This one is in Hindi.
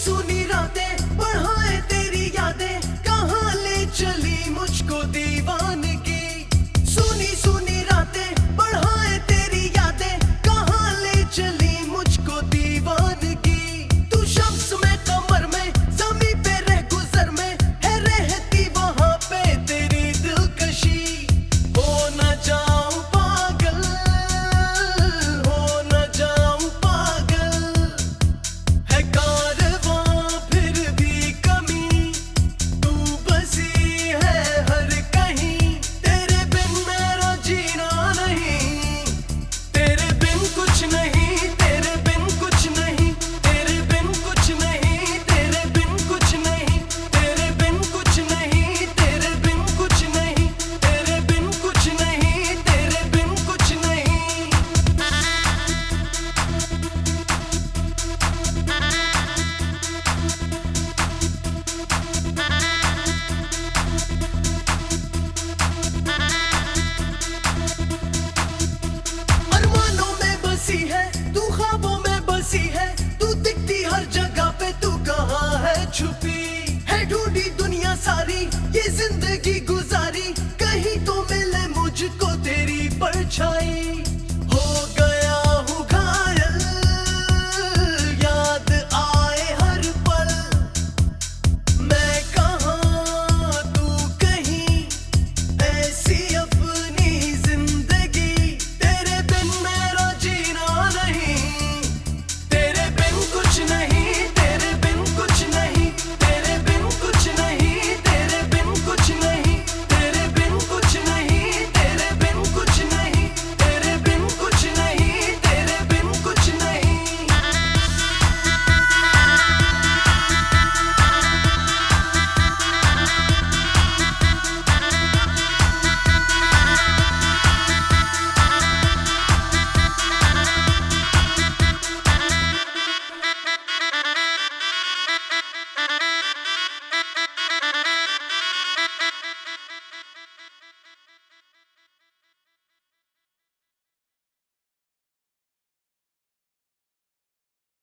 soon ज़िंदगी गुजारी कहीं तो मिले मुझको तेरी परछाई।